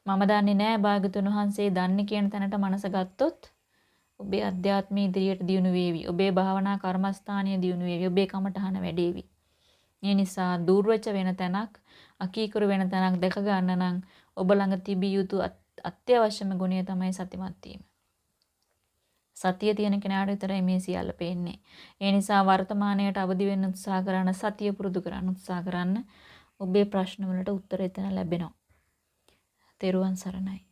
මම දන්නේ නෑ භාගතුන් වහන්සේ දන්නේ කියන තැනට මනස ගත්තොත් ඔබේ අධ්‍යාත්මය ඉදිරියට දියුණු වේවි. ඔබේ භාවනා කර්මස්ථානීය දියුණු වේවි. ඔබේ කමඨහන වැඩේවි. ඒ නිසා දුර්වච වෙන තැනක්, අකීකරු වෙන තැනක් දැක ගන්න නම් ඔබ ළඟ තිබිය යුතු අත්‍යවශ්‍යම ගුණය තමයි සතිමත් වීම. සතිය තියෙන කෙනාට විතරයි මේ සියල්ල පේන්නේ. ඒ නිසා වර්තමානයට අවදි වෙන්න උත්සාහ කරන සතිය පුරුදු කරන්න උත්සාහ කරන්න ඔබේ ප්‍රශ්න වලට උත්තර එතන ලැබෙනවා. තෙරුවන් සරණයි.